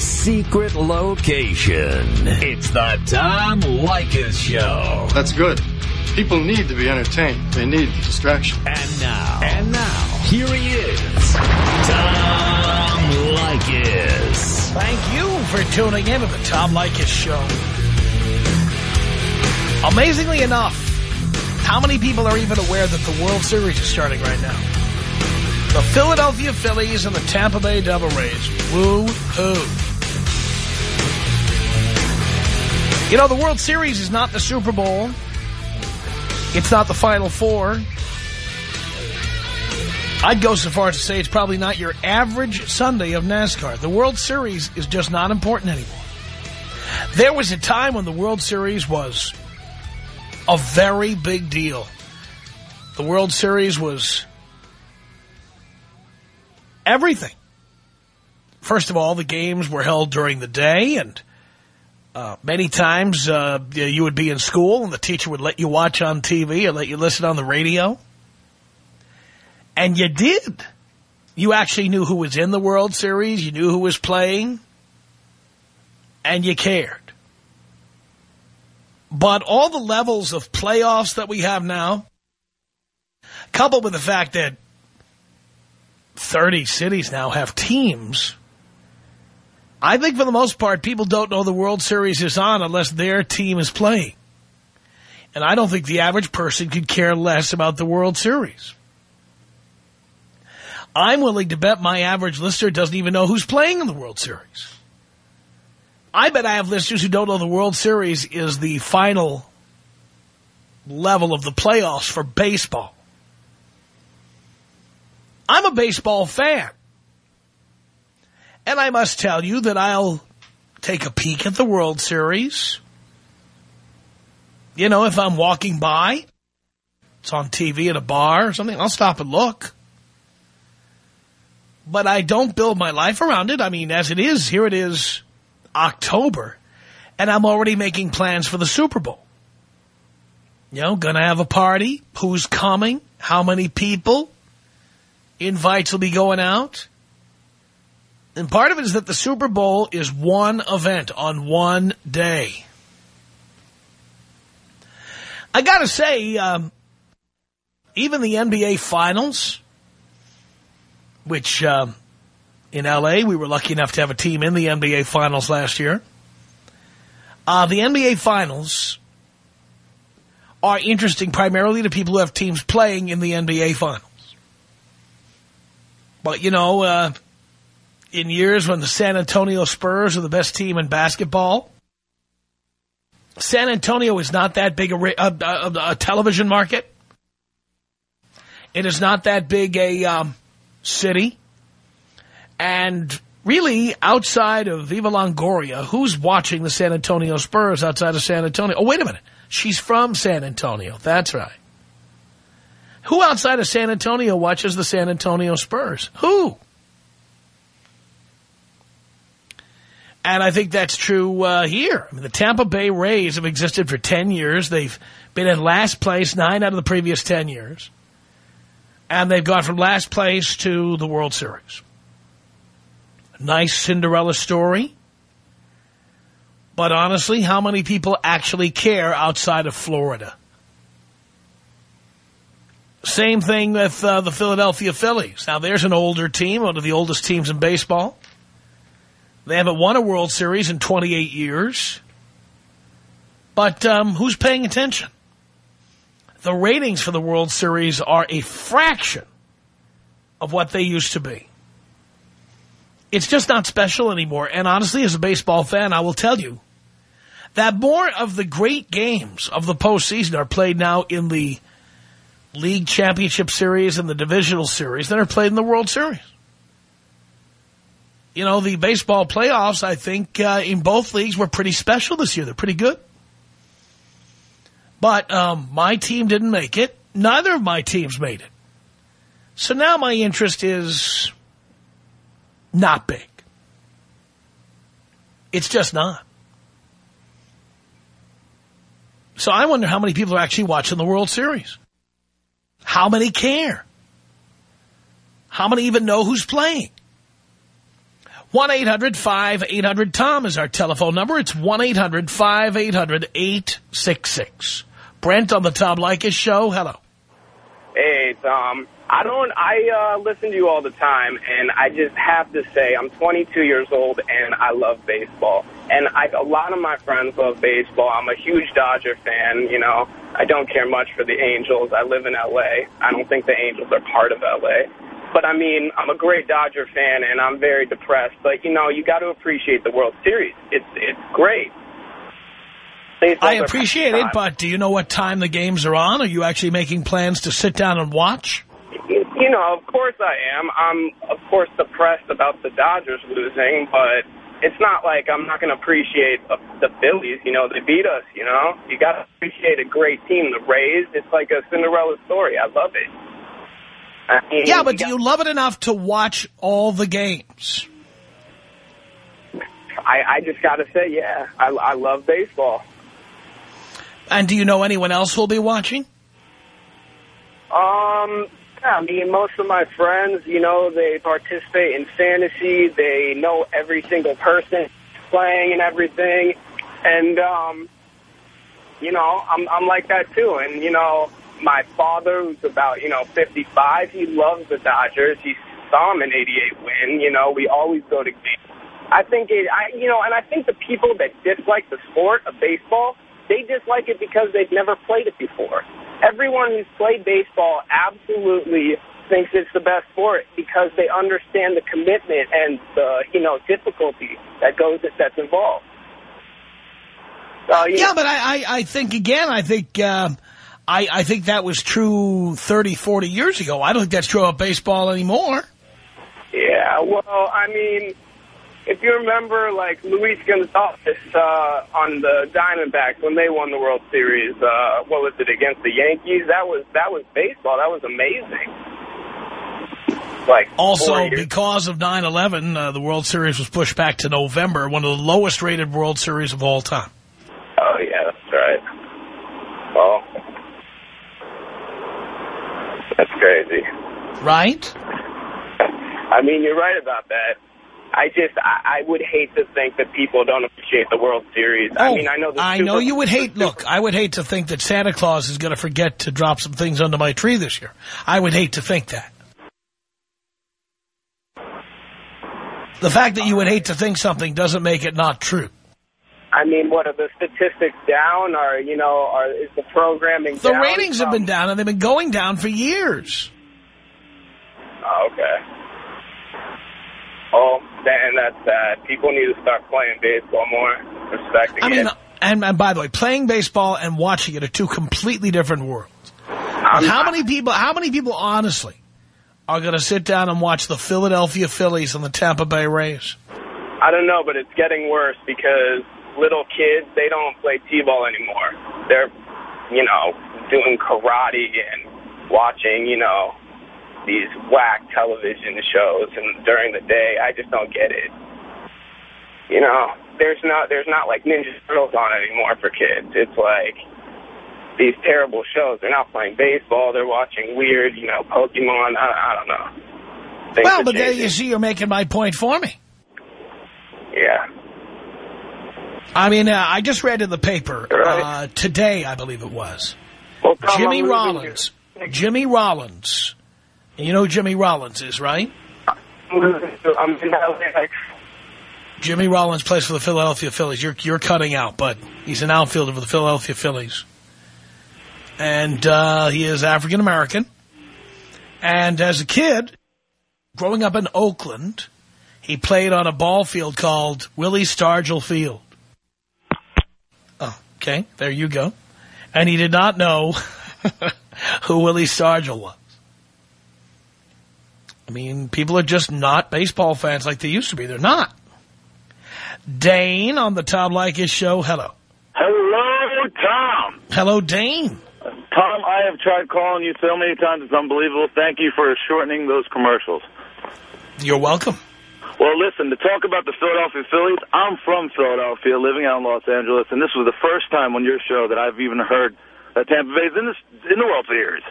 a secret location. It's the Tom Leykis Show. That's good. People need to be entertained. They need distraction. And now. And now. Here he is. Tom Leykis. Thank you for tuning in to the Tom Leykis Show. Amazingly enough, how many people are even aware that the World Series is starting right now? The Philadelphia Phillies and the Tampa Bay Devil Rays. Woo-hoo. You know, the World Series is not the Super Bowl. It's not the Final Four. I'd go so far as to say it's probably not your average Sunday of NASCAR. The World Series is just not important anymore. There was a time when the World Series was a very big deal. The World Series was everything. First of all, the games were held during the day, and uh, many times uh, you would be in school, and the teacher would let you watch on TV or let you listen on the radio. And you did. You actually knew who was in the World Series. You knew who was playing. And you cared. But all the levels of playoffs that we have now, coupled with the fact that 30 cities now have teams, I think for the most part, people don't know the World Series is on unless their team is playing. And I don't think the average person could care less about the World Series. I'm willing to bet my average listener doesn't even know who's playing in the World Series. I bet I have listeners who don't know the World Series is the final level of the playoffs for baseball. I'm a baseball fan. And I must tell you that I'll take a peek at the World Series. You know, if I'm walking by, it's on TV at a bar or something, I'll stop and look. But I don't build my life around it. I mean, as it is, here it is October, and I'm already making plans for the Super Bowl. You know, gonna have a party, who's coming, how many people, invites will be going out. And part of it is that the Super Bowl is one event on one day. I gotta say, um, even the NBA Finals, which um, in L.A. we were lucky enough to have a team in the NBA Finals last year. Uh, the NBA Finals are interesting primarily to people who have teams playing in the NBA Finals. But, you know, uh, in years when the San Antonio Spurs are the best team in basketball, San Antonio is not that big a, a, a television market. It is not that big a um, city. And really, outside of Eva Longoria, who's watching the San Antonio Spurs outside of San Antonio? Oh, wait a minute. She's from San Antonio. That's right. Who outside of San Antonio watches the San Antonio Spurs? Who? And I think that's true uh, here. I mean, the Tampa Bay Rays have existed for 10 years. They've been in last place nine out of the previous 10 years. And they've gone from last place to the World Series. Nice Cinderella story. But honestly, how many people actually care outside of Florida? Same thing with uh, the Philadelphia Phillies. Now, there's an older team, one of the oldest teams in baseball. They haven't won a World Series in 28 years. But um, who's paying attention? The ratings for the World Series are a fraction of what they used to be. It's just not special anymore. And honestly, as a baseball fan, I will tell you that more of the great games of the postseason are played now in the League Championship Series and the Divisional Series than are played in the World Series. You know, the baseball playoffs, I think, uh, in both leagues were pretty special this year. They're pretty good. But um, my team didn't make it. Neither of my teams made it. So now my interest is not big. It's just not. So I wonder how many people are actually watching the World Series. How many care? How many even know who's playing? 1-800-5800-TOM is our telephone number. It's 1-800-5800-866. Brent on the Tom Leykis show. Hello. Hey, Tom. I don't, I uh, listen to you all the time, and I just have to say I'm 22 years old, and I love baseball. And I, a lot of my friends love baseball. I'm a huge Dodger fan, you know. I don't care much for the Angels. I live in L.A. I don't think the Angels are part of L.A. But, I mean, I'm a great Dodger fan, and I'm very depressed. But, you know, you got to appreciate the World Series. It's, it's great. I appreciate it, but do you know what time the games are on? Are you actually making plans to sit down and watch? You know, of course I am. I'm, of course, depressed about the Dodgers losing, but it's not like I'm not going to appreciate the Phillies. You know, they beat us, you know. You got to appreciate a great team. The Rays, it's like a Cinderella story. I love it. I mean, yeah, but do you love it enough to watch all the games? I, I just got to say, yeah, I, I love baseball. And do you know anyone else who'll be watching? Um, yeah, I mean, most of my friends, you know, they participate in fantasy. They know every single person playing and everything. And, um, you know, I'm, I'm like that too. And, you know, my father, who's about, you know, 55, he loves the Dodgers. He saw him in 88 win. You know, we always go to games. I think it, I, you know, and I think the people that dislike the sport of baseball, they dislike it because they've never played it before. Everyone who's played baseball absolutely thinks it's the best sport because they understand the commitment and the, you know, difficulty that goes, that's involved. Uh, yeah, know. but I, I, I think, again, I think, um, I, I think that was true 30, 40 years ago. I don't think that's true of baseball anymore. Yeah, well, I mean, if you remember, like, Luis Gonzalez uh, on the Diamondbacks when they won the World Series, uh, what was it, against the Yankees? That was that was baseball. That was amazing. Like Also, because of 9-11, uh, the World Series was pushed back to November, one of the lowest-rated World Series of all time. Oh, yeah, that's right. Well, that's crazy. Right? I mean, you're right about that. I just, I, I, would hate to think that people don't appreciate the World Series. Oh, I mean, I know I know you would hate, look, I would hate to think that Santa Claus is going to forget to drop some things under my tree this year. I would hate to think that. The fact that you would hate to think something doesn't make it not true. I mean, what are the statistics down? Or, you know, are, is the programming The ratings from... have been down, and they've been going down for years. Oh, okay. Oh, and that's sad. People need to start playing baseball more, respecting I mean, it. And, and by the way, playing baseball and watching it are two completely different worlds. how many people, how many people, honestly, are going to sit down and watch the Philadelphia Phillies and the Tampa Bay Rays? I don't know, but it's getting worse because little kids, they don't play T-ball anymore. They're, you know, doing karate and watching, you know, these whack television shows and during the day. I just don't get it. You know, there's not there's not like Ninja Turtles on anymore for kids. It's like these terrible shows. They're not playing baseball. They're watching weird, you know, Pokemon. I, I don't know. Things well, but there you see, you're making my point for me. Yeah. I mean, uh, I just read in the paper right. uh, today, I believe it was. Well, Jimmy Rollins. Jimmy Rollins you know who Jimmy Rollins is, right? Jimmy Rollins plays for the Philadelphia Phillies. You're you're cutting out, but he's an outfielder for the Philadelphia Phillies. And uh, he is African-American. And as a kid, growing up in Oakland, he played on a ball field called Willie Stargell Field. Okay, there you go. And he did not know who Willie Stargell was. I mean, people are just not baseball fans like they used to be. They're not. Dane on the Tom Leykis show. Hello. Hello, Tom. Hello, Dane. Tom, I have tried calling you so many times. It's unbelievable. Thank you for shortening those commercials. You're welcome. Well, listen, to talk about the Philadelphia Phillies, I'm from Philadelphia, living out in Los Angeles, and this was the first time on your show that I've even heard that Tampa Bay's in, this, in the World Series.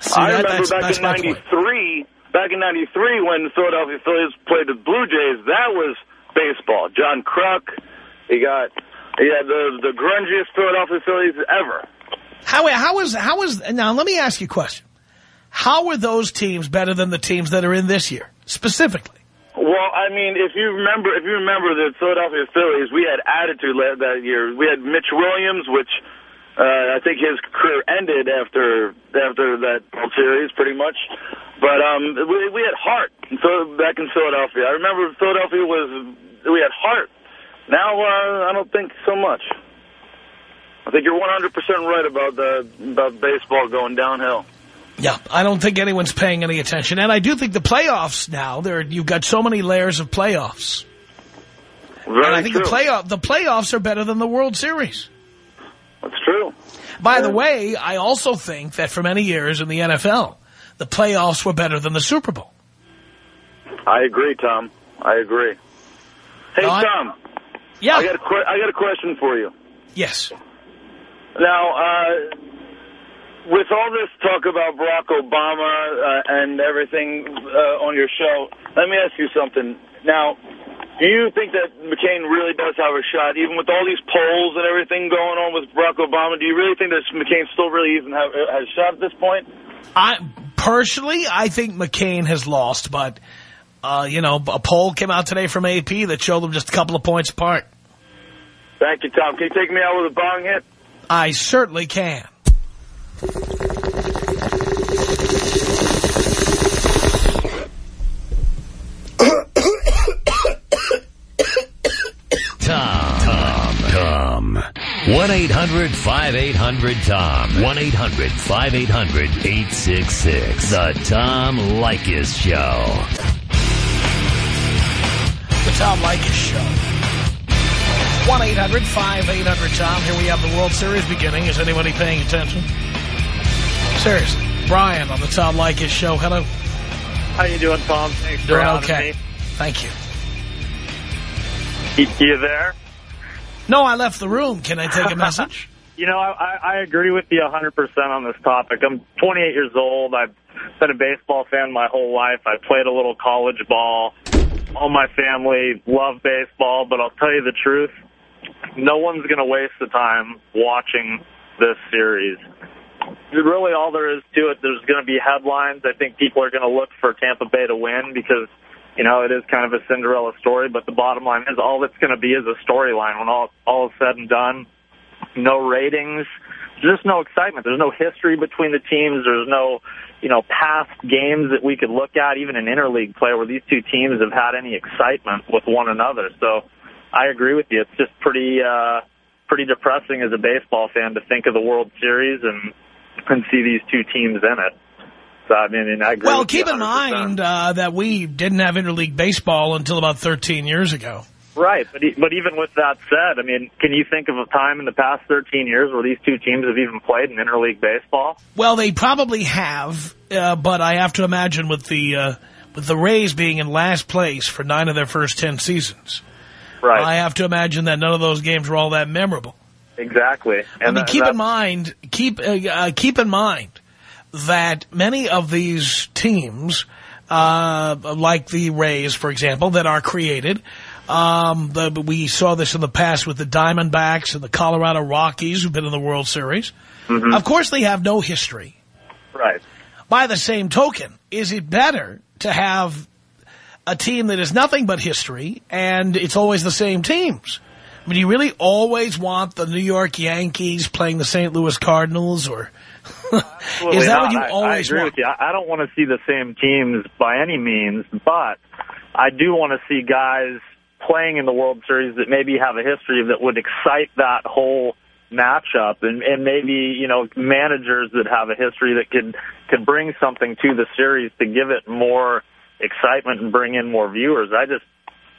See, I remember that's, back that's in 93 back in 93 when the Philadelphia Phillies played the Blue Jays, that was baseball. John Kruk, he got, he had the, the grungiest Philadelphia Phillies ever. How, how is, how is, now let me ask you a question. How are those teams better than the teams that are in this year, specifically? Well, I mean, if you remember, if you remember the Philadelphia Phillies, we had attitude that year. We had Mitch Williams, which uh, I think his career ended after after that World Series, pretty much. But um, we, we had heart so back in Philadelphia. I remember Philadelphia was we had heart. Now uh, I don't think so much. I think you're 100% right about the about baseball going downhill. Yeah, I don't think anyone's paying any attention. And I do think the playoffs now, there you've got so many layers of playoffs. Very and I think true. the playoff the playoffs are better than the World Series. That's true. By the way, I also think that for many years in the NFL, the playoffs were better than the Super Bowl. I agree, Tom. I agree. Hey, No, I- Tom. Yeah. I got a got a question for you. yes. Now, uh, with all this talk about Barack Obama uh, and everything uh, on your show, let me ask you something. Now, do you think that McCain really does have a shot, even with all these polls and everything going on with Barack Obama? Do you really think that McCain still really even have, has a shot at this point? I personally, I think McCain has lost, but uh, you know, a poll came out today from AP that showed them just a couple of points apart. Thank you, Tom. Can you take me out with a bong hit? I certainly can. Tom. Tom. Tom. 1-800-5800-TOM. 1-800-5800-866. The Tom Leykis Show. The Tom Leykis Show. 1-800-5800-TOM. Here we have the World Series beginning. Is anybody paying attention? Seriously. Brian on the Tom Leykis Show. Hello. How you doing, Tom? Thanks for Doing having okay. me. Thank you. You, you there? No, I left the room. Can I take a message? You know, I, I I agree with you 100% on this topic. I'm 28 years old. I've been a baseball fan my whole life. I played a little college ball. All my family love baseball, but I'll tell you the truth. No one's going to waste the time watching this series. Really, all there is to it, there's going to be headlines. I think people are going to look for Tampa Bay to win because you know, it is kind of a Cinderella story, but the bottom line is all it's going to be is a storyline when all, all is said and done. No ratings. Just no excitement. There's no history between the teams. There's no, you know, past games that we could look at, even an interleague play where these two teams have had any excitement with one another. So I agree with you. It's just pretty, uh, pretty depressing as a baseball fan to think of the World Series and, and see these two teams in it. So, I mean, I agree Well, keep in 100%. mind uh, that we didn't have interleague baseball until about 13 years ago. Right, but but even with that said, I mean, can you think of a time in the past 13 years where these two teams have even played in interleague baseball? Well, they probably have, uh, but I have to imagine with the uh, with the Rays being in last place for nine of their first 10 seasons, Right, I have to imagine that none of those games were all that memorable. Exactly. I mean, keep in mind, keep uh, uh, keep in mind that many of these teams, uh, like the Rays, for example, that are created. Um, the, we saw this in the past with the Diamondbacks and the Colorado Rockies, who've been in the World Series. Of course, they have no history. right. By the same token, is it better to have a team that is nothing but history and it's always the same teams? I mean, you really always want the New York Yankees playing the St. Louis Cardinals or is that not. what you I, always I agree want? with you. I I don't want to see the same teams by any means, but I do want to see guys playing in the World Series that maybe have a history that would excite that whole matchup and, and maybe, you know, managers that have a history that could, could bring something to the series to give it more excitement and bring in more viewers. I just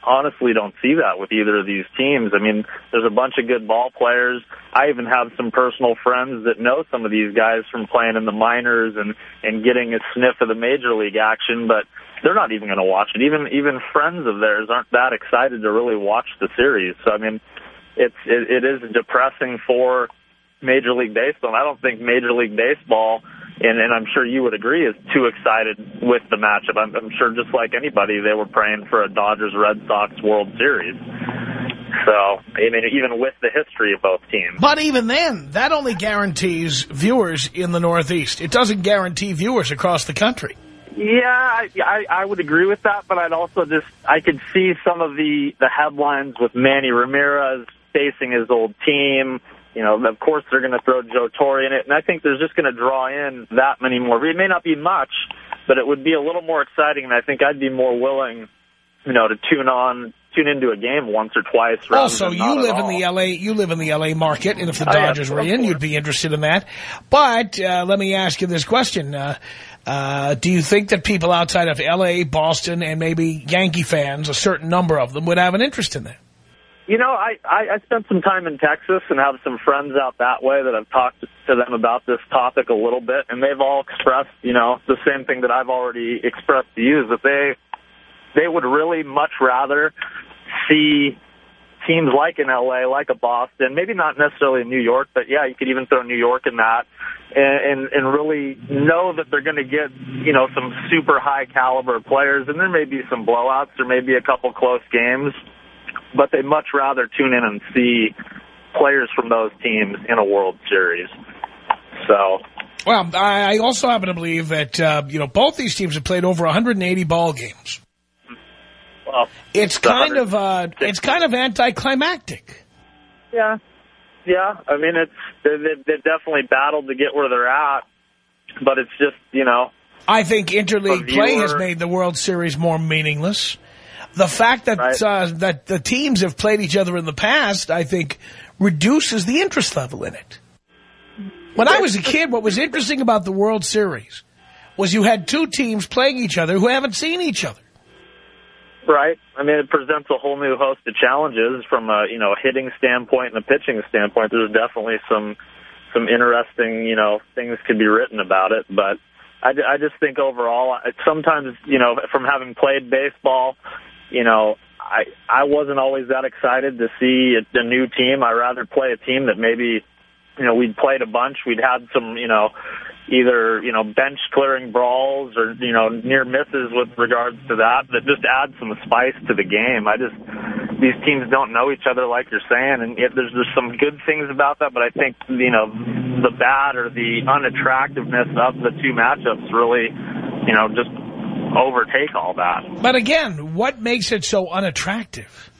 honestly don't see that with either of these teams. I mean, there's a bunch of good ball players. I even have some personal friends that know some of these guys from playing in the minors and and getting a sniff of the major league action, but they're not even going to watch it. Even even friends of theirs aren't that excited to really watch the series. So I mean, it's it, it is depressing for Major League Baseball. And I don't think Major League Baseball and, and I'm sure you would agree, is too excited with the matchup. I'm, I'm sure just like anybody, they were praying for a Dodgers-Red Sox World Series. So, I mean, even with the history of both teams. But even then, that only guarantees viewers in the Northeast. It doesn't guarantee viewers across the country. Yeah, I, I, I would agree with that, but I'd also just, I could see some of the, the headlines with Manny Ramirez facing his old team. You know, of course they're going to throw Joe Torre in it, and I think there's just going to draw in that many more. It may not be much, but it would be a little more exciting, and I think I'd be more willing, you know, to tune on, tune into a game once or twice. Also, you live in the LA, you live in the LA market, and if the Dodgers were in, you'd be interested in that. But uh, let me ask you this question: uh, uh, Do you think that people outside of LA, Boston, and maybe Yankee fans, a certain number of them, would have an interest in that? You know, I, I, I spent some time in Texas and have some friends out that way that I've talked to them about this topic a little bit, and they've all expressed, you know, the same thing that I've already expressed to you, is that they they would really much rather see teams like in L.A., like a Boston, maybe not necessarily in New York, but yeah, you could even throw New York in that, and and, and really know that they're going to get, you know, some super high caliber players, and there may be some blowouts, there may be a couple close games, but they much rather tune in and see players from those teams in a World Series. So. Well, I also happen to believe that, uh, you know, both these teams have played over 180 ball games. Well, it's kind of, uh, it's kind of anticlimactic. Yeah. Yeah. I mean, it's, they've, they've definitely battled to get where they're at, but it's just, you know. I think interleague play has made the World Series more meaningless. The fact that right. uh, that the teams have played each other in the past, I think, reduces the interest level in it. When I was a kid, what was interesting about the World Series was you had two teams playing each other who haven't seen each other. Right. I mean, it presents a whole new host of challenges from a you know hitting standpoint and a pitching standpoint. There's definitely some some interesting you know things could be written about it, but I, I just think overall, sometimes you know from having played baseball you know, I I wasn't always that excited to see a, a new team. I rather play a team that maybe, you know, we'd played a bunch. We'd had some, you know, either you know bench clearing brawls or you know near misses with regards to that. That just adds some spice to the game. I just these teams don't know each other like you're saying, and it, there's there's some good things about that. But I think you know the bad or the unattractiveness of the two matchups really, you know, just overtake all that. But again, what makes it so unattractive?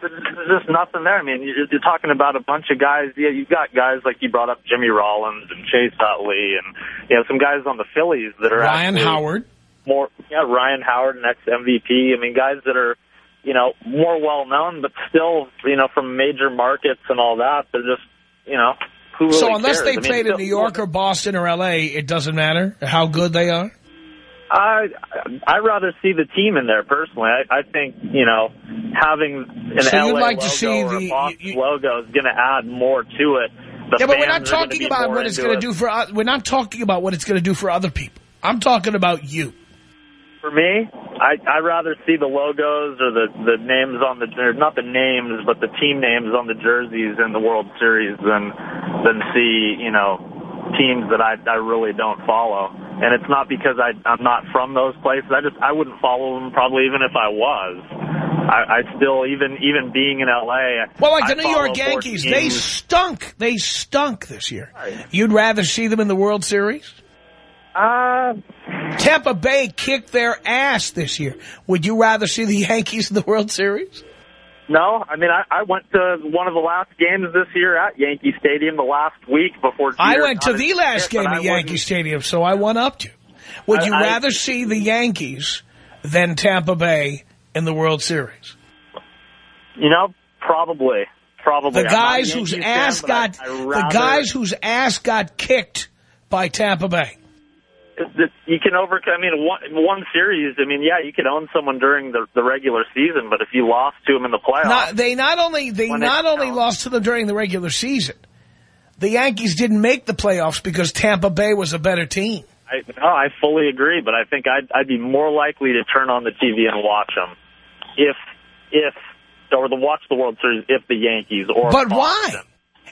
There's just nothing there. I mean, you're, you're talking about a bunch of guys. Yeah, you've got guys like you brought up Jimmy Rollins and Chase Utley and, you know, some guys on the Phillies that are Ryan Howard. More, yeah, Ryan Howard, next MVP. I mean, guys that are, you know, more well-known, but still, you know, from major markets and all that, they're just, you know, who really So unless cares? they played I mean, in New York or Boston or L.A., it doesn't matter how good they are? I I'd rather see the team in there personally. I, I think you know having an so LA like logo to see or the Boston you, logo is going to add more to it. The yeah, but we're not fans are gonna talking about what it's going to do for. uh, We're not talking about what it's going to do for other people. I'm talking about you. For me, I I'd rather see the logos or the the names on the not the names but the team names on the jerseys in the World Series than than see you know teams that I I really don't follow. And it's not because I I'm not from those places. I just I wouldn't follow them probably even if I was. I, I still even even being in L.A. Well, like I the New York Yankees, they stunk. They stunk this year. Right. You'd rather see them in the World Series? Uh, Tampa Bay kicked their ass this year. Would you rather see the Yankees in the World Series? No, I mean I, I went to one of the last games this year at Yankee Stadium the last week before. I went to the last game at Yankee Stadium, so I went up to. Would you I- I- rather see the Yankees than Tampa Bay in the World Series? You know, probably, probably. The I'm not a guys whose Yankees fan, ass got I the guys whose ass got kicked by Tampa Bay. That you can overcome. I mean, one, one series. I mean, yeah, you can own someone during the the regular season, but if you lost to them in the playoffs, Not, they not only they not only counts. lost to them during the regular season. The Yankees didn't make the playoffs because Tampa Bay was a better team. I, no, I fully agree. But I think I'd I'd be more likely to turn on the TV and watch them if if or to watch the World Series if the Yankees or But Boston. why?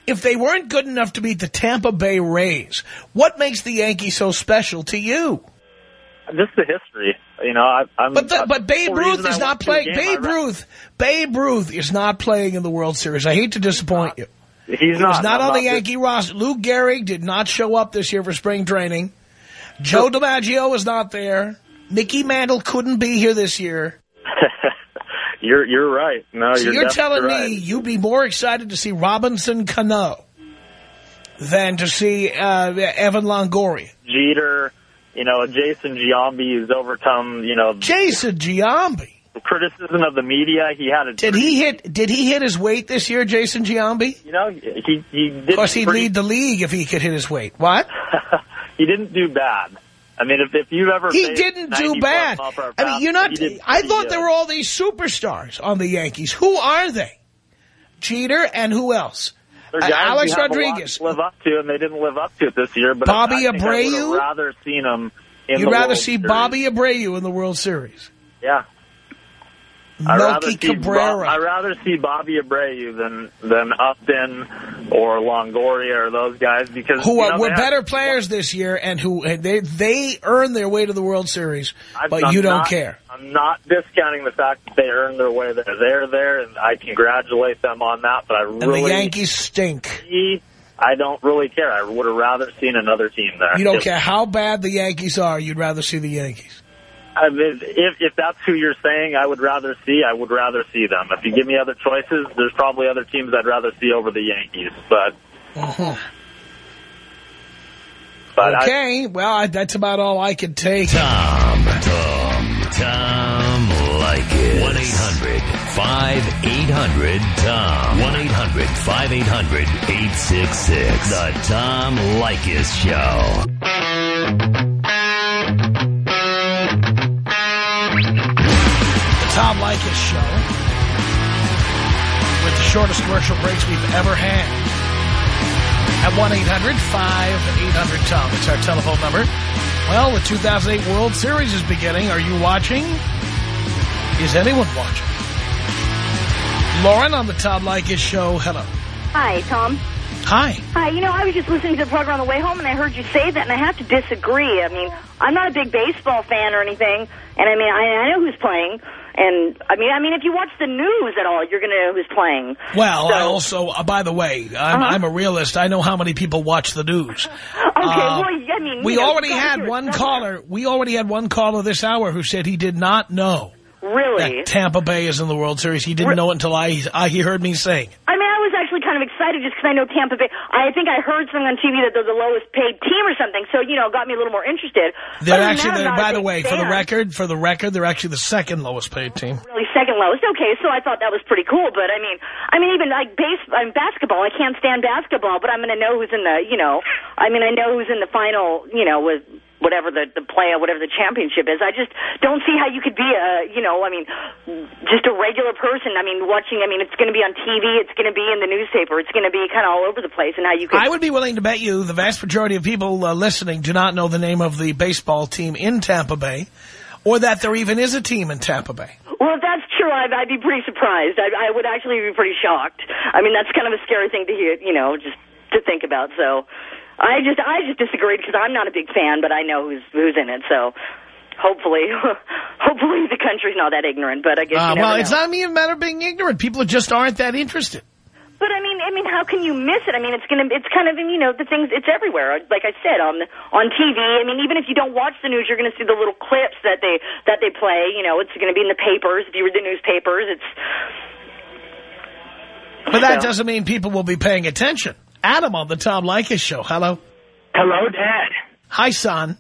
If they weren't good enough to beat the Tampa Bay Rays, what makes the Yankees so special to you? Just the history. You know, I, I'm. But the, but Babe Ruth is not went to the playing. Babe Ruth, Babe Ruth is not playing in the World Series. I hate to disappoint you. He's He not. was not on the Yankee roster. Lou Gehrig did not show up this year for spring training. Joe DiMaggio was not there. Mickey Mantle couldn't be here this year. You're you're right. No, So you're, you're telling right. me you'd be more excited to see Robinson Cano than to see uh, Evan Longoria. Jeter, you know, Jason Giambi has overcome, you know, Jason Giambi. criticism of the media. He had a Did he hit? Did he hit his weight this year, Jason Giambi? You know, he he did. Of course, he'd lead the league if he could hit his weight. What? he didn't do bad. I mean, if if you've ever He didn't do bad. I mean, you're not. I thought there were all these superstars on the Yankees. Who are they? Jeter and who else? Uh, Alex you have a lot Rodriguez. live up to, and they didn't live up to it this year. But Bobby I I Abreu? have rather seen. In You'd the rather World see Series. Bobby Abreu in the World Series. Yeah. I'd rather Melky see Cabrera. I'd rather see Bobby Abreu than than Upton or Longoria or those guys because who you are, know, were they have- better players this year and who and they they earned their way to the World Series, I'm- but I'm you don't not- care. I'm not discounting the fact that they earned their way there. They're there, and I congratulate them on that. But I And really, the Yankees stink. I don't really care. I would have rather seen another team there. You don't If- care how bad the Yankees are. You'd rather see the Yankees. I mean, if if that's who you're saying, I would rather see. I would rather see them. If you give me other choices, there's probably other teams I'd rather see over the Yankees. But mm-hmm. but I, okay, well, I, that's about all I can take. Tom. Tom. Tom Leykis. 1-800-5800-TOM. 1-800-5800-866. The Tom Leykis Show. Tom Leykis Show with the shortest commercial breaks we've ever had. At 1-800-5800-TOM. It's our telephone number. Well, the 2008 World Series is beginning. Are you watching? Is anyone watching? Lauren on the Tom Leykis Show. Hello. Hi, Tom. Hi. Hi, you know, I was just listening to the program on the way home, and I heard you say that, and I have to disagree. I mean, I'm not a big baseball fan or anything, and I mean, I, I know who's playing, and I mean, I mean, if you watch the news at all, you're going to know who's playing. Well, I also, uh, by the way, I'm, Uh-huh. I'm a realist. I know how many people watch the news. Okay, Uh, well, I mean, we know, already had one it caller. We already had one caller this hour who said he did not know Really? that Tampa Bay is in the World Series. He didn't Re- know it until I, I he heard me saying. I mean, was actually kind of excited just because I know Tampa Bay. I think I heard something on TV that they're the lowest paid team or something, so, you know, it got me a little more interested. They're Other actually, that, by the way, for the record, for the record, they're actually the second lowest paid team. really second lowest. Okay, so I thought that was pretty cool. But I mean, I mean, even like base, I mean, basketball. I can't stand basketball, but I'm going to know who's in the, you know, I mean, I know who's in the final, you know, with whatever the the play or whatever the championship is. I just don't see how you could be a, you know, I mean, just a regular person. I mean, watching. I mean, it's going to be on TV. It's going to be in the newspaper. It's going to be kind of all over the place. And how you could. I would be willing to bet you the vast majority of people uh, listening do not know the name of the baseball team in Tampa Bay or that there even is a team in Tampa Bay. Well, if that's true, I'd, I'd be pretty surprised. I, I would actually be pretty shocked. I mean, that's kind of a scary thing to hear, you know, just to think about. So, I just, I just disagreed because I'm not a big fan, but I know who's who's in it. So, hopefully, hopefully the country's not that ignorant. But I guess Uh, well, know. it's not even a matter of being ignorant. People just aren't that interested. But I mean, I mean, how can you miss it? I mean, it's gonna, it's kind of, you know, the things, it's everywhere. Like I said, on on TV. I mean, even if you don't watch the news, you're gonna see the little clips that they that they play. You know, it's gonna be in the papers. If you read the newspapers, it's. But that So- doesn't mean people will be paying attention. Adam on the Tom Leykis show. Hello. Hello, Dad. Hi, son.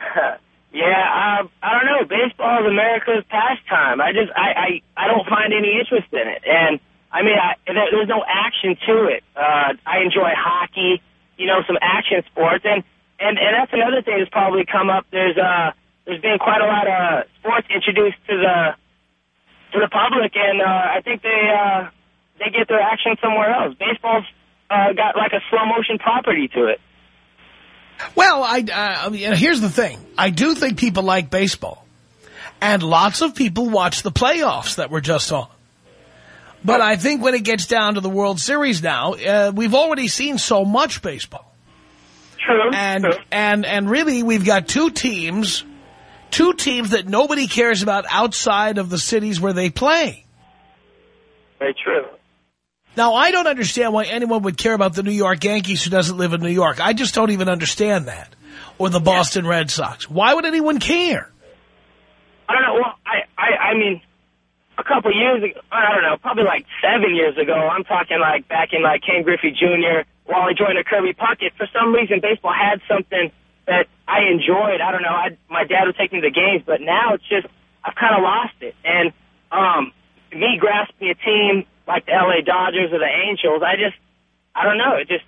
yeah, um, I don't know. Baseball is America's pastime. I just, I, I, I don't find any interest in it. And, I mean, I, there's no action to it. Uh, I enjoy hockey, you know, some action sports. And, and, and that's another thing that's probably come up. There's, uh, there's been quite a lot of sports introduced to the, to the public. And, uh, I think they, uh, they get their action somewhere else. Baseball's, uh, got like a slow motion property to it. Well, I, uh, mean, here's the thing. I do think people like baseball. And lots of people watch the playoffs that were just on. But I think when it gets down to the World Series now, uh, we've already seen so much baseball. True. And, true. and, and really, we've got two teams, two teams that nobody cares about outside of the cities where they play. Very true. Now, I don't understand why anyone would care about the New York Yankees who doesn't live in New York. I just don't even understand that. Or the Boston Red Sox. Why would anyone care? I don't know. Well, I, I, I mean, a couple years ago, I don't know, probably like seven years ago, I'm talking like back in like Ken Griffey Jr., Wally Joyner, Kirby Puckett, for some reason baseball had something that I enjoyed. I don't know, I, my dad would take me to games, but now it's just, I've kind of lost it. And um, me grasping a team like the L.A. Dodgers or the Angels, I just, I don't know, it just,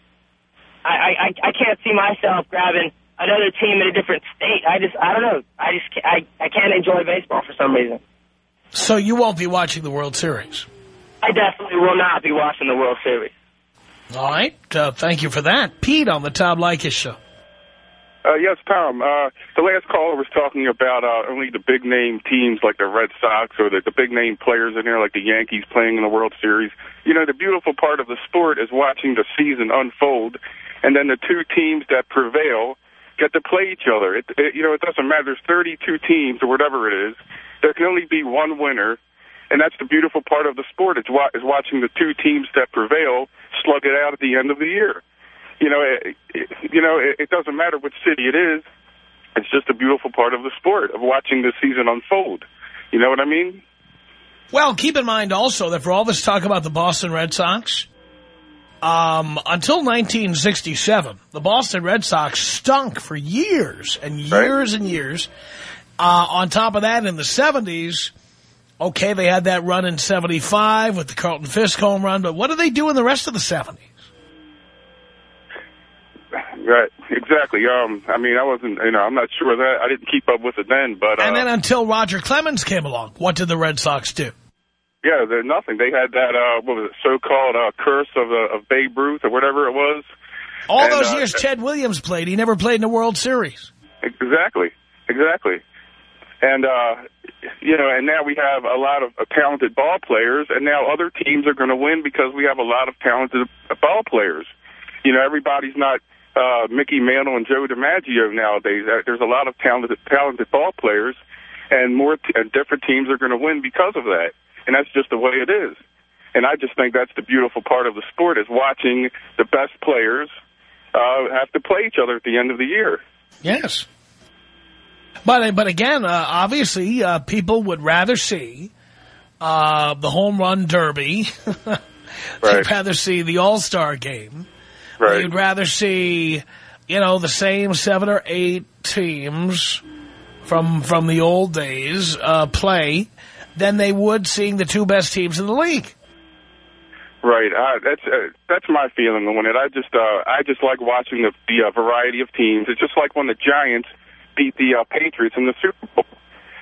I, I, I can't see myself grabbing another team in a different state. I just, I don't know. I just, ca- I, I can't enjoy baseball for some reason. So you won't be watching the World Series. I definitely will not be watching the World Series. All right. Uh, thank you for that. Pete on the Tom Leykis show. Uh, yes, Tom. Uh, the last caller was talking about uh, only the big name teams like the Red Sox or the, the big name players in there like the Yankees playing in the World Series. You know, the beautiful part of the sport is watching the season unfold, and then the two teams that prevail get to play each other. It, it, you know, it doesn't matter. There's 32 teams or whatever it is. There can only be one winner, and that's the beautiful part of the sport. It's wa is watching the two teams that prevail slug it out at the end of the year. You know, it, it, you know, it, it doesn't matter which city it is. It's just a beautiful part of the sport of watching the season unfold. You know what I mean? Well, keep in mind also that for all this talk about the Boston Red Sox, um, until 1967, the Boston Red Sox stunk for years and years and years. Uh, on top of that, in the 70s, okay, they had that run in 75 with the Carlton Fisk home run, but what did they do in the rest of the 70s? Right, exactly. Um, I mean, I wasn't, you know, I'm not sure that I didn't keep up with it then, but uh, And then until Roger Clemens came along, what did the Red Sox do? yeah, they're nothing. They had that uh, what was it, so-called uh, curse of uh, of Babe Ruth or whatever it was. All And, those uh, years Ted Williams played, he never played in the World Series. Exactly, exactly. And, uh, you know, and now we have a lot of uh, talented ball players, and now other teams are going to win because we have a lot of talented ball players. You know, everybody's not uh, Mickey Mantle and Joe DiMaggio nowadays. Uh, There's a lot of talented, talented ball players, and more t and different teams are going to win because of that. And that's just the way it is. And I just think that's the beautiful part of the sport is watching the best players uh, have to play each other at the end of the year. Yes. But but again, uh, obviously, uh, people would rather see uh, the home run derby. They'd Right. rather see the All-Star game. Right. You'd rather see, you know, the same seven or eight teams from from the old days uh, play than they would seeing the two best teams in the league. Right. Uh, that's uh, that's my feeling on it. I just uh, I just like watching the, the uh, variety of teams. It's just like when the Giants beat the uh, Patriots in the Super Bowl.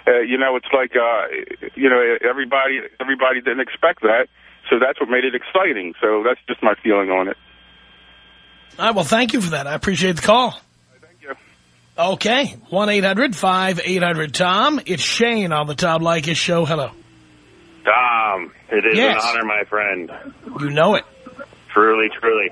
Uh, you know, it's like uh, you know everybody everybody didn't expect that, so that's what made it exciting. So that's just my feeling on it. All right, well, thank you for that. I appreciate the call. Thank you. Okay, 1-800-5800-TOM. It's Shane on the Tom Leykis show. Hello. Tom, it is Yes. an honor, my friend. You know it. Truly, truly.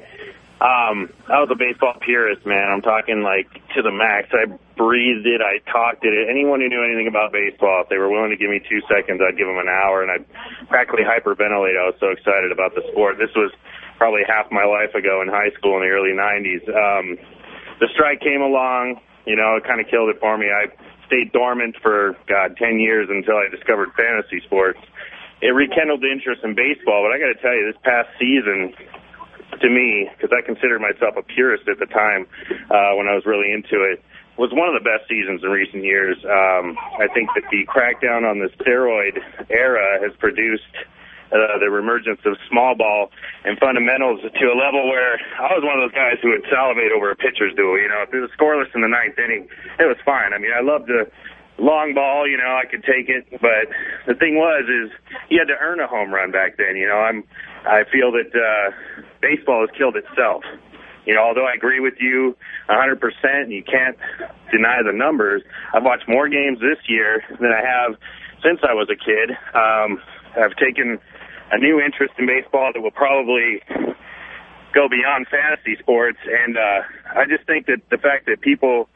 Um, I was a baseball purist, man. I'm talking like to the max. I breathed it. I talked it. Anyone who knew anything about baseball, if they were willing to give me two seconds, I'd give them an hour, and I'd practically hyperventilate. I was so excited about the sport. This was probably half my life ago in high school in the early 90s. Um, the strike came along. You know, it kind of killed it for me. I stayed dormant for, God, 10 years until I discovered fantasy sports. It rekindled the interest in baseball, but I got to tell you, this past season, to me, because I considered myself a purist at the time uh, when I was really into it, was one of the best seasons in recent years. Um, I think that the crackdown on the steroid era has produced uh, the reemergence of small ball and fundamentals to a level where I was one of those guys who would salivate over a pitcher's duel. You know, if it was scoreless in the ninth inning, it was fine. I mean, I loved the long ball, you know, I could take it, but the thing was is you had to earn a home run back then. You know, I'm I feel that uh, baseball has killed itself. You know, although I agree with you 100%, and you can't deny the numbers. I've watched more games this year than I have since I was a kid. Um, I've taken a new interest in baseball that will probably go beyond fantasy sports. And uh, I just think that the fact that people,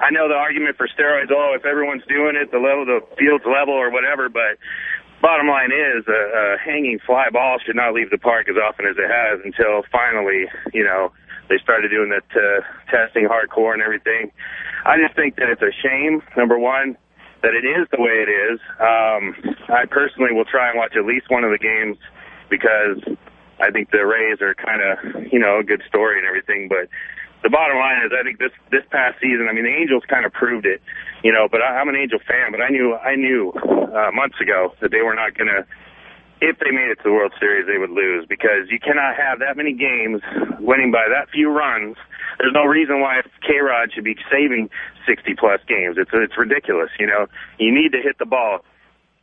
I know the argument for steroids, oh, if everyone's doing it, the level, the field's level or whatever, but bottom line is a, a hanging fly ball should not leave the park as often as it has until finally, you know, they started doing that uh, testing hardcore and everything. I just think that it's a shame, number one, that it is the way it is. Um, I personally will try and watch at least one of the games because I think the Rays are kind of, you know, a good story and everything. But the bottom line is I think this this past season, I mean, the Angels kind of proved it, you know, but I, I'm an Angel fan, but I knew I knew uh, months ago that they were not going to if they made it to the World Series, they would lose because you cannot have that many games winning by that few runs. There's no reason why K-Rod should be saving 60-plus games. It's it's ridiculous, you know. You need to hit the ball.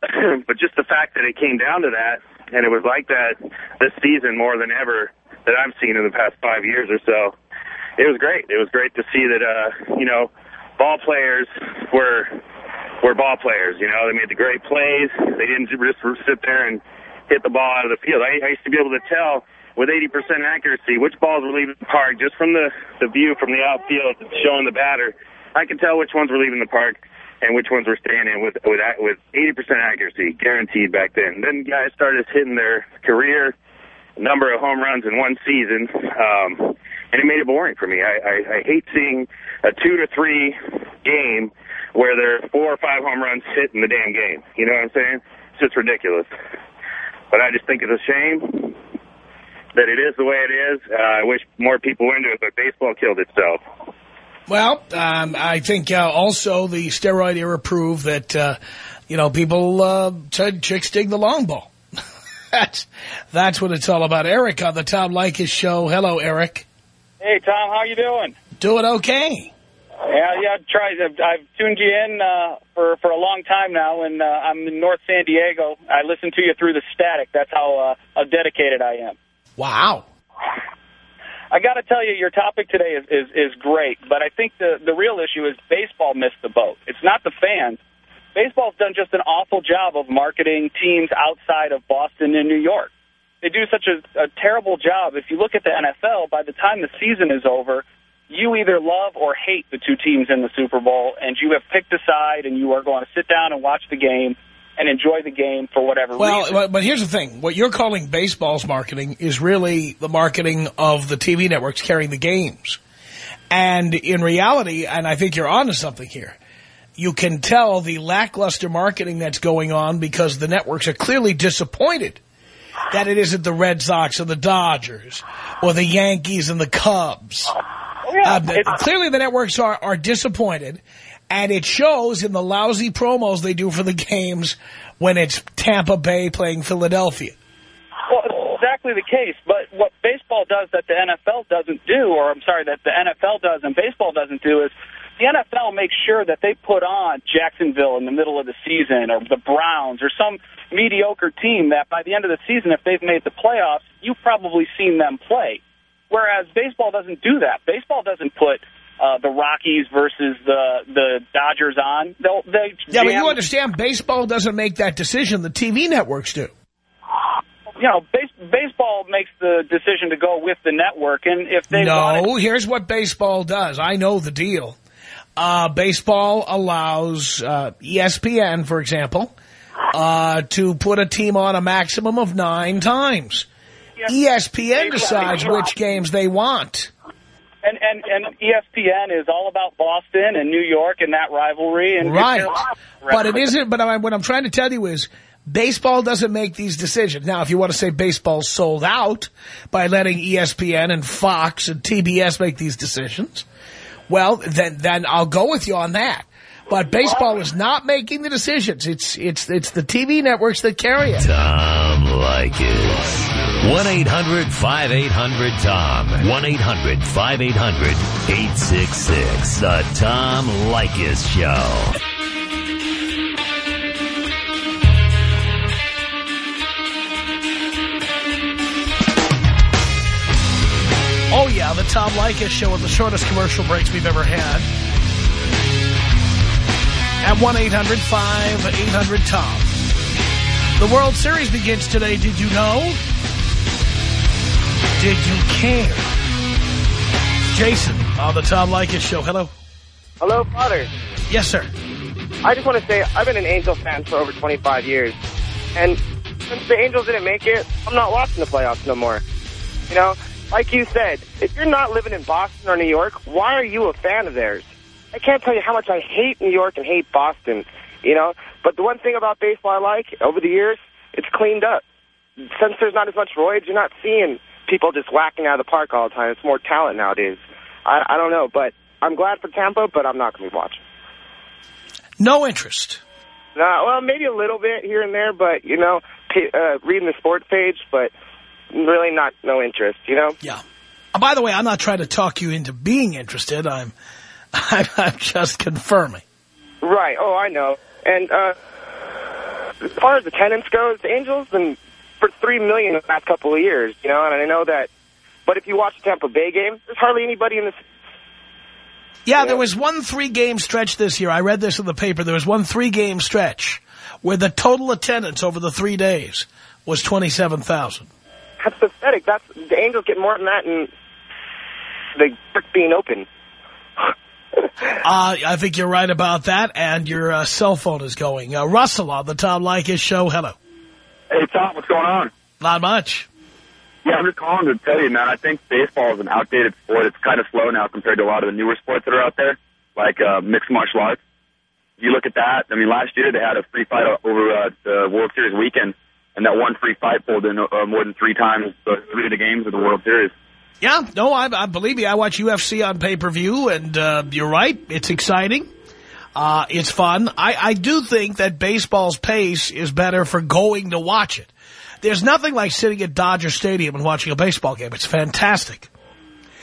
but just the fact that it came down to that, and it was like that this season more than ever that I've seen in the past five years or so, it was great. It was great to see that, uh, you know, ball players were were ball players. You know, they made the great plays. They didn't just sit there and hit the ball out of the field. I, I used to be able to tell with 80% accuracy which balls were leaving the park just from the, the view from the outfield showing the batter. I could tell which ones were leaving the park and which ones were staying in with with with 80% accuracy, guaranteed back then. Then guys started hitting their career number of home runs in one season, um, and it made it boring for me. I, I, I hate seeing a two to three game where there are four or five home runs hit in the damn game. You know what I'm saying? It's just ridiculous. But I just think it's a shame that it is the way it is. Uh, I wish more people were into it, but baseball killed itself. Well, um, I think uh, also the steroid era proved that, uh, you know, people uh, said chicks dig the long ball. that's, that's what it's all about. Eric on the Tom Leykis show. Hello, Eric. Hey, Tom. How you doing? Doing okay. Yeah, yeah. Try. I've, I've tuned you in uh, for for a long time now, and uh, I'm in North San Diego. I listen to you through the static. That's how uh, how dedicated I am. Wow. I got to tell you, your topic today is, is is great, but I think the the real issue is baseball missed the boat. It's not the fans. Baseball's done just an awful job of marketing teams outside of Boston and New York. They do such a, a terrible job. If you look at the NFL, by the time the season is over, you either love or hate the two teams in the Super Bowl, and you have picked a side, and you are going to sit down and watch the game and enjoy the game for whatever well, reason. Well, but here's the thing. What you're calling baseball's marketing is really the marketing of the TV networks carrying the games. And in reality, and I think you're onto something here, you can tell the lackluster marketing that's going on because the networks are clearly disappointed that it isn't the Red Sox or the Dodgers or the Yankees and the Cubs. Yeah, uh, clearly the networks are, are disappointed, and it shows in the lousy promos they do for the games when it's Tampa Bay playing Philadelphia. Well, it's exactly the case. But what baseball does that the NFL doesn't do, or I'm sorry, that the NFL does and baseball doesn't do is the NFL makes sure that they put on Jacksonville in the middle of the season or the Browns or some mediocre team that by the end of the season, if they've made the playoffs, you've probably seen them play. Whereas baseball doesn't do that. Baseball doesn't put uh, the Rockies versus the the Dodgers on. They'll, they yeah, but you understand, baseball doesn't make that decision. The TV networks do. You know, base, baseball makes the decision to go with the network, and if they no, here's what baseball does. I know the deal. Uh, baseball allows uh, ESPN, for example, uh, to put a team on a maximum of nine times. ESPN decides which games they want. And, and and ESPN is all about Boston and New York and that rivalry. And right. But it isn't. But I, what I'm trying to tell you is baseball doesn't make these decisions. Now, if you want to say baseball's sold out by letting ESPN and Fox and TBS make these decisions, well, then then I'll go with you on that. But baseball is not making the decisions. It's it's it's the TV networks that carry it. Tom Leykis. 1-800-5800-TOM. 1-800-5800-866. The Tom Leykis Show. Oh, yeah, the Tom Leykis Show with the shortest commercial breaks we've ever had. At 1-800-5800-TOM. The World Series begins today. Did you know? Did you care? Jason on the Tom Leykis show. Hello. Hello, Father. Yes, sir. I just want to say I've been an Angel fan for over 25 years. And since the Angels didn't make it, I'm not watching the playoffs no more. You know, like you said, if you're not living in Boston or New York, why are you a fan of theirs? I can't tell you how much I hate New York and hate Boston, you know. But the one thing about baseball I like, over the years, it's cleaned up. Since there's not as much roids, you're not seeing people just whacking out of the park all the time. It's more talent nowadays. I, I don't know, but I'm glad for Tampa, but I'm not going to be watching. No interest. No, well, maybe a little bit here and there, but, you know, uh, reading the sports page, but really not no interest, you know? Yeah. Uh, by the way, I'm not trying to talk you into being interested. I'm, I'm, I'm just confirming. Right. Oh, I know. And uh, as far as attendance goes, the Angels been for three million in the past couple of years, you know, and I know that. But if you watch the Tampa Bay game, there's hardly anybody in the. Yeah, there was one three-game stretch this year. I read this in the paper. There was one three-game stretch where the total attendance over the three days was 27,000. That's pathetic. That's the Angels get more than that, and the brick being open. uh, I think you're right about that, and your uh, cell phone is going. Uh, Russell on the Tom Leykis show. Hello. Hey, Tom, what's going on? Not much. Yeah, I'm just calling to tell you, man, I think baseball is an outdated sport. It's kind of slow now compared to a lot of the newer sports that are out there, like uh, mixed martial arts. You look at that, I mean, last year they had a free fight over uh, the World Series weekend, and that one free fight pulled in uh, more than three times the three of the games of the World Series. Yeah, no, I, I believe me. I watch UFC on pay-per-view, and uh, you're right. It's exciting. Uh, it's fun. I, I do think that baseball's pace is better for going to watch it. There's nothing like sitting at Dodger Stadium and watching a baseball game. It's fantastic.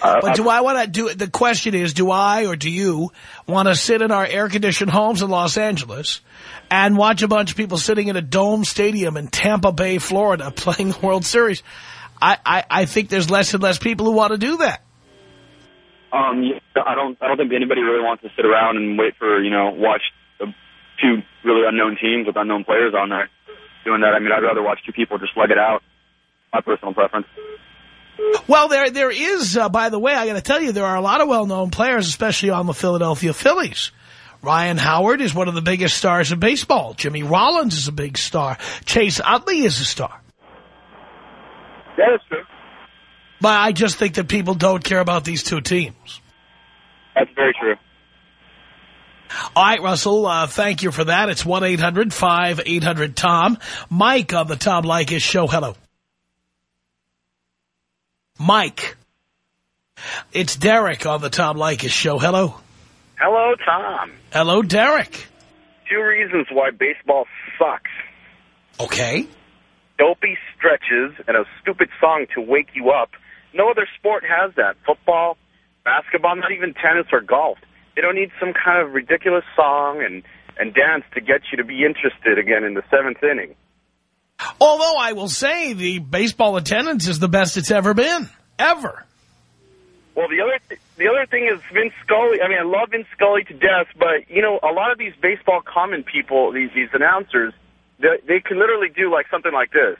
Uh, but do I want to do it The question is, do I or do you want to sit in our air-conditioned homes in Los Angeles and watch a bunch of people sitting in a dome stadium in Tampa Bay, Florida, playing the World Series? I, I, I think there's less and less people who want to do that. Um, I don't, I don't think anybody really wants to sit around and wait for, you know, watch two really unknown teams with unknown players on there doing that. I mean, I'd rather watch two people just slug it out. My personal preference. Well, there there is, uh, by the way, I got to tell you, there are a lot of well-known players, especially on the Philadelphia Phillies. Ryan Howard is one of the biggest stars of baseball. Jimmy Rollins is a big star. Chase Utley is a star. That is true. But I just think that people don't care about these two teams. That's very true. All right, Russell, uh, thank you for that. It's 1-800-5800-TOM. Mike on the Tom Leykis show. Hello. Mike. It's Derek on the Tom Leykis show. Hello. Hello, Tom. Hello, Derek. Two reasons why baseball sucks. Okay. Dopey stretches and a stupid song to wake you up. No other sport has that. Football, basketball, not even tennis or golf. They don't need some kind of ridiculous song and, and dance to get you to be interested again in the seventh inning. Although I will say the baseball attendance is the best it's ever been. Ever. Well, the other th the other thing is Vince Scully. I mean, I love Vince Scully to death, but, you know, a lot of these baseball common people, these, these announcers, they, they can literally do like something like this.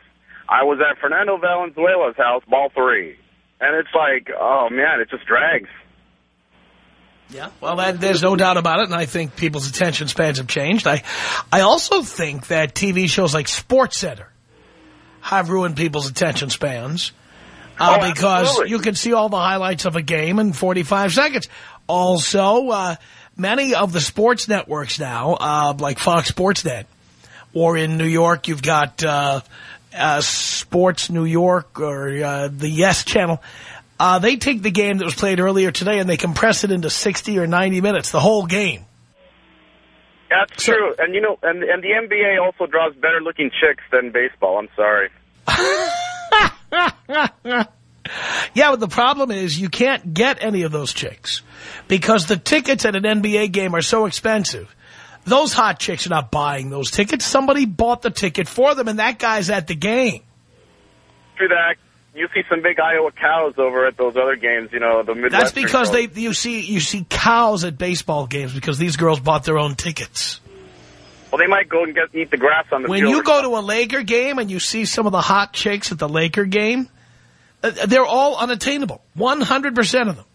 I was at Fernando Valenzuela's house, ball three. And it's like, oh, man, it just drags. Yeah, well, that, there's no doubt about it, and I think people's attention spans have changed. I, I also think that TV shows like Sports Center have ruined people's attention spans uh, oh, because absolutely. you can see all the highlights of a game in 45 seconds. Also, uh, many of the sports networks now, uh, like Fox Sports Net, or in New York, you've got uh, Sports New York or uh, the Yes Channel. Uh, they take the game that was played earlier today and they compress it into 60 or 90 minutes, the whole game. That's So- true. And, you know, and, and the NBA also draws better-looking chicks than baseball. I'm sorry. Yeah, but the problem is you can't get any of those chicks because the tickets at an NBA game are so expensive. Those hot chicks are not buying those tickets. Somebody bought the ticket for them, and that guy's at the game. Through that, you see some big Iowa cows over at those other games, you know, the Midwestern That's because they you see you see cows at baseball games because these girls bought their own tickets. Well, they might go and get eat the grass on the When you go to a Laker game and you see some of the hot chicks at the Laker game, uh, they're all unattainable. 100% of them.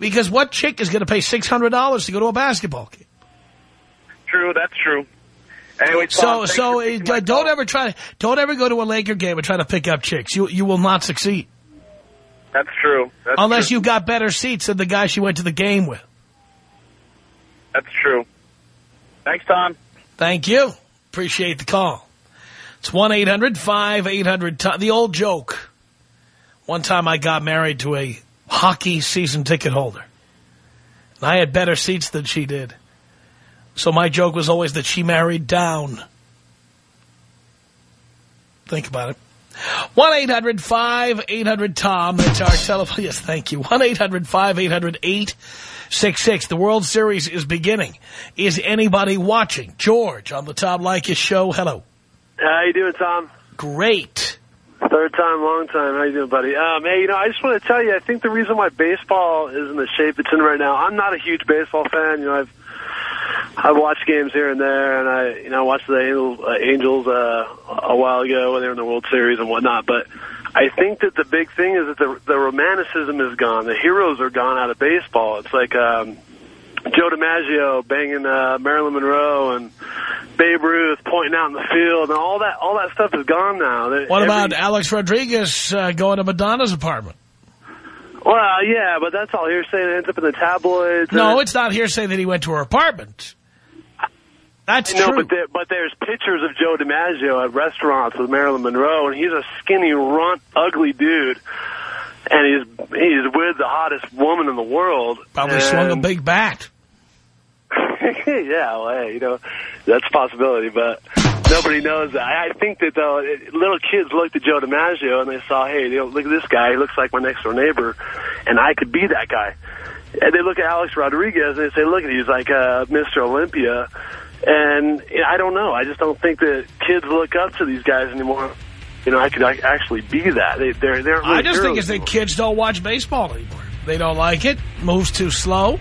Because what chick is going to pay $600 to go to a basketball game? True, that's true. Anyway, Tom, So, so for taking my uh, don't ever try, to don't ever go to a Laker game and try to pick up chicks. You, you will not succeed. That's true. That's Unless true. you've got better seats than the guy she went to the game with. That's true. Thanks, Tom. Thank you. Appreciate the call. It's 1-800-5800-TOM. The old joke. One time I got married to a hockey season ticket holder. And I had better seats than she did. So my joke was always that she married down. Think about it. 1-800-5800-TOM. That's our telephone. Yes, thank you. 1-800-5800-866. The World Series is beginning. Is anybody watching? George on the Tom Leykis show. Hello. How you doing, Tom? Great. Third time, long time. How you doing, buddy? Um, hey, you know, I just want to tell you, I think the reason why baseball is in the shape it's in right now, I'm not a huge baseball fan. You know, I've I've watched games here and there, and I, you know, watched the Angels, uh, Angels uh, a while ago when they were in the World Series and whatnot. But I think that the big thing is that the the romanticism is gone. The heroes are gone out of baseball. It's like um, Joe DiMaggio banging uh, Marilyn Monroe and Babe Ruth pointing out in the field, and all that all that stuff is gone now. What every- about Alex Rodriguez uh, going to Madonna's apartment? Well, yeah, but that's all hearsay. It ends up in the tabloids. No, it's not hearsay that he went to her apartment. That's no, true. but there, but there's pictures of Joe DiMaggio at restaurants with Marilyn Monroe, and he's a skinny, runt, ugly dude, and he's he's with the hottest woman in the world. Probably and, swung a big bat. yeah, well, hey, you know, that's a possibility, but nobody knows that. I I think that, though, it, little kids looked at Joe DiMaggio and they saw, hey, you know, look at this guy. He looks like my next-door neighbor, and I could be that guy. And they look at Alex Rodriguez and they say, look, at he's like uh, Mr. Olympia. And I don't know. I just don't think that kids look up to these guys anymore. You know, I could actually be that. They, they're, they're I just think it's that kids don't watch baseball anymore. They don't like it. Moves too slow.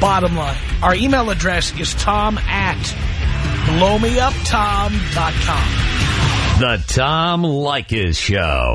Bottom line. Our email address is tom at blowmeuptom.com. The Tom Leykis Show.